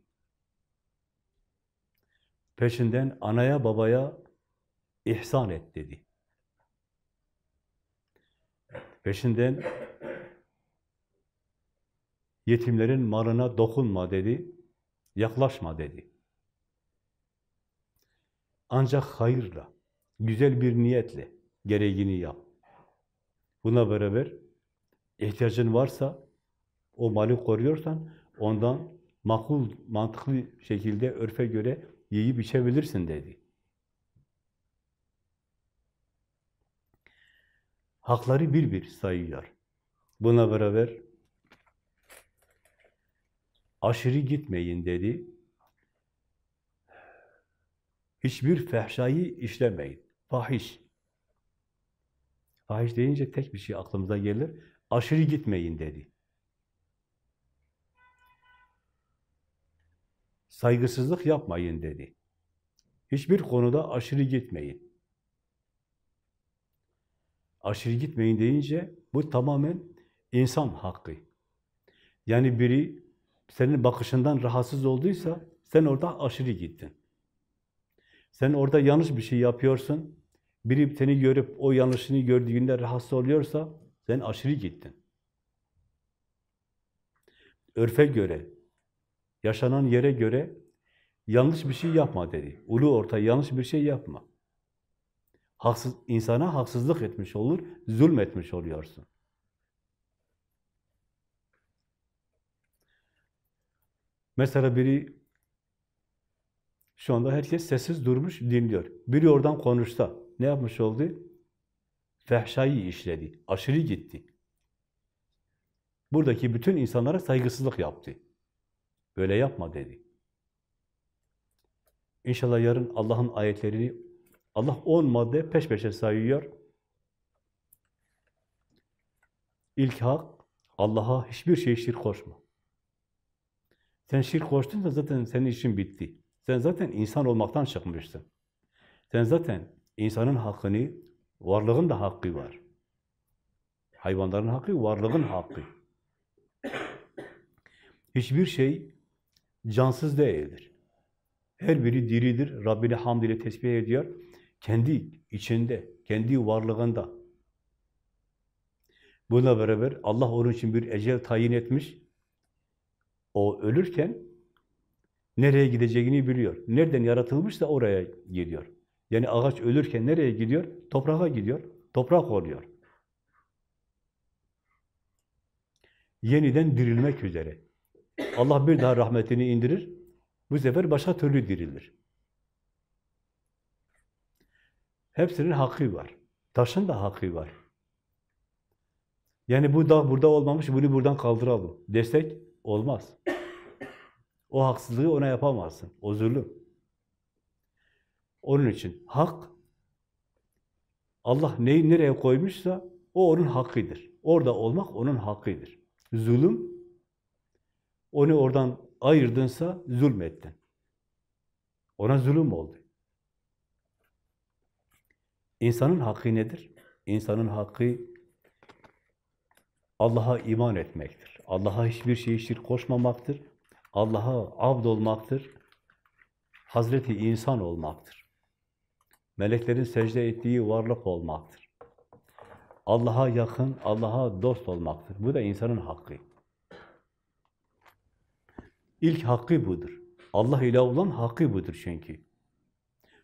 Peşinden anaya babaya ihsan et dedi. Peşinden yetimlerin malına dokunma dedi. Yaklaşma dedi. Ancak hayırla, güzel bir niyetle gereğini yap. Buna beraber ihtiyacın varsa, o mali koruyorsan, ondan makul, mantıklı şekilde örfe göre yiyip içebilirsin dedi. Hakları bir bir sayıyor. Buna beraber aşırı gitmeyin dedi. Hiçbir fehşayı işlemeyin. Fahiş. Fahiş deyince tek bir şey aklımıza gelir. aşırı gitmeyin dedi. Saygısızlık yapmayın dedi. Hiçbir konuda aşırı gitmeyin. Aşırı gitmeyin deyince bu tamamen insan hakkı. Yani biri senin bakışından rahatsız olduysa sen orada aşırı gittin. Sen orada yanlış bir şey yapıyorsun. Biri seni görüp o yanlışını gördüğünde rahatsız oluyorsa sen aşırı gittin. Örfe göre, yaşanan yere göre yanlış bir şey yapma dedi. Ulu orta yanlış bir şey yapma. Haksız, insana haksızlık etmiş olur, zulmetmiş oluyorsun. Mesela biri şu anda herkes sessiz durmuş, dinliyor. Biri oradan konuşsa ne yapmış oldu? Fehşayı işledi, aşırı gitti. Buradaki bütün insanlara saygısızlık yaptı. Böyle yapma dedi. İnşallah yarın Allah'ın ayetlerini, Allah on madde peş peşe sayıyor. İlk hak, Allah'a hiçbir şey şirk koşma. Sen şirk koştun da zaten senin işin bitti. Sen zaten insan olmaktan çıkmışsın. Sen zaten insanın hakkını, varlığın da hakkı var. Hayvanların hakkı, varlığın hakkı. Hiçbir şey cansız değildir. Her biri diridir, Rabbini hamd ile tesbih ediyor. Kendi içinde, kendi varlığında. Bununla beraber Allah onun için bir ecel tayin etmiş. O ölürken nereye gideceğini biliyor. Nereden yaratılmışsa oraya gidiyor. Yani ağaç ölürken nereye gidiyor? Toprağa gidiyor. Toprak oluyor. Yeniden dirilmek üzere. Allah bir daha rahmetini indirir. Bu sefer başka türlü dirilir. Hepsinin hakkı var. Taşın da hakkı var. Yani bu dağ burada olmamış, bunu buradan kaldıralım. Destek olmaz. O haksızlığı ona yapamazsın. O zulüm. Onun için hak, Allah neyi nereye koymuşsa o onun hakkıdır. Orada olmak onun hakkıdır. Zulüm, onu oradan ayırdınsa zulmettin. Ona zulüm oldu. İnsanın hakkı nedir? İnsanın hakkı Allah'a iman etmektir. Allah'a hiçbir şeyi şirk koşmamaktır. Allah'a abd olmaktır. Hazreti insan olmaktır. Meleklerin secde ettiği varlık olmaktır. Allah'a yakın, Allah'a dost olmaktır. Bu da insanın hakkı. İlk hakkı budur. Allah ile olan hakkı budur çünkü.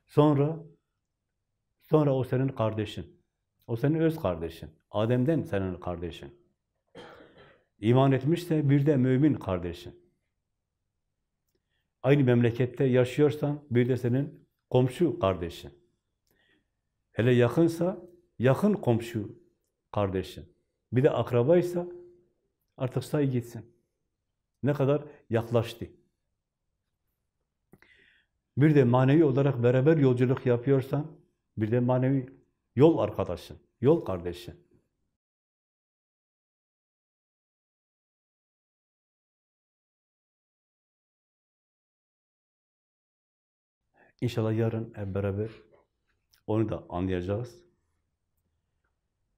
Sonra sonra o senin kardeşin. O senin öz kardeşin. Adem'den senin kardeşin. İman etmişse bir de mümin kardeşin. Aynı memlekette yaşıyorsan bir de senin komşu kardeşin. Hele yakınsa yakın komşu kardeşin. Bir de akrabaysa artık say gitsin. Ne kadar yaklaştı. Bir de manevi olarak beraber yolculuk yapıyorsan, bir de manevi yol arkadaşın, yol kardeşin. İnşallah yarın hep beraber onu da anlayacağız.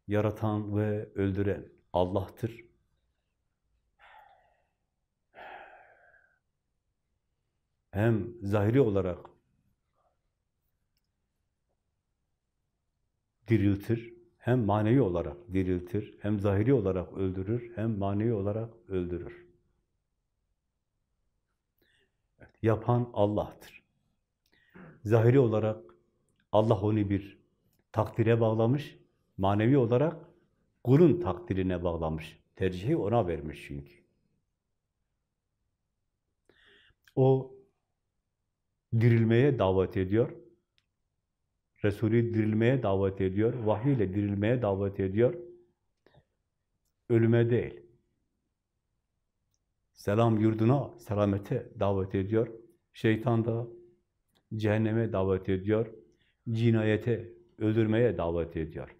Yaratan ve öldüren Allah'tır. Hem zahiri olarak diriltir, hem manevi olarak diriltir, hem zahiri olarak öldürür, hem manevi olarak öldürür. Yapan Allah'tır. Zahiri olarak Allah onu bir takdire bağlamış, manevi olarak kulun takdirine bağlamış. Tercihi ona vermiş çünkü. O dirilmeye davet ediyor. Resulü dirilmeye davet ediyor. Vahiy ile dirilmeye davet ediyor. Ölüme değil. Selam yurduna, selamete davet ediyor. Şeytan da cehenneme davet ediyor. Cinayete, öldürmeye davet ediyor.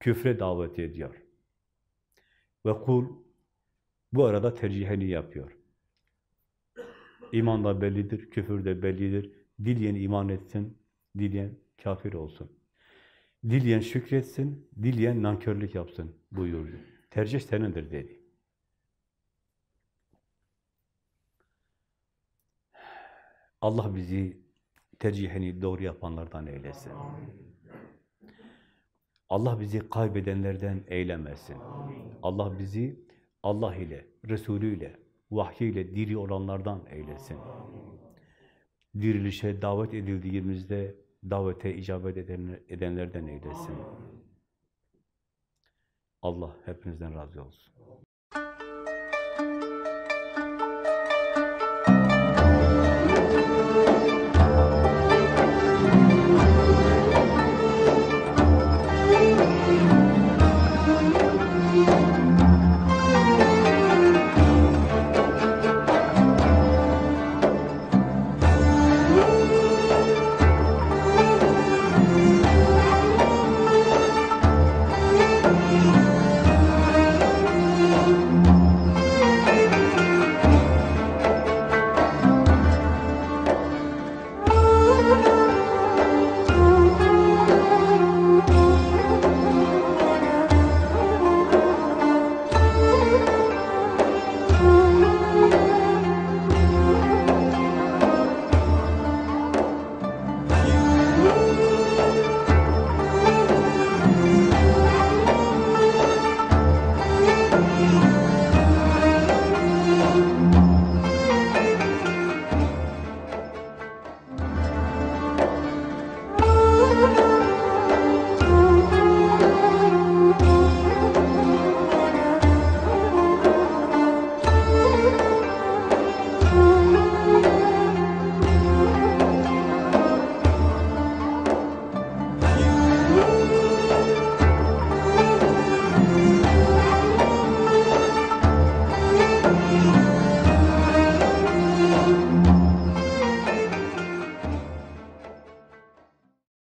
Küfre davet ediyor. Ve kul bu arada tercihini yapıyor. İman da bellidir, küfür de bellidir. Dileyen iman etsin, dileyen kafir olsun. Dileyen şükretsin, dileyen nankörlük yapsın buyurdu. Tercih senindir dedi. Allah bizi tercihini doğru yapanlardan eylesin. Allah bizi kaybedenlerden eylemesin. Allah bizi Allah ile, Resulü ile, vahyiyle diri olanlardan eylesin. Dirilişe davet edildiğimizde davete icabet eden- edenlerden eylesin. Allah hepinizden razı olsun.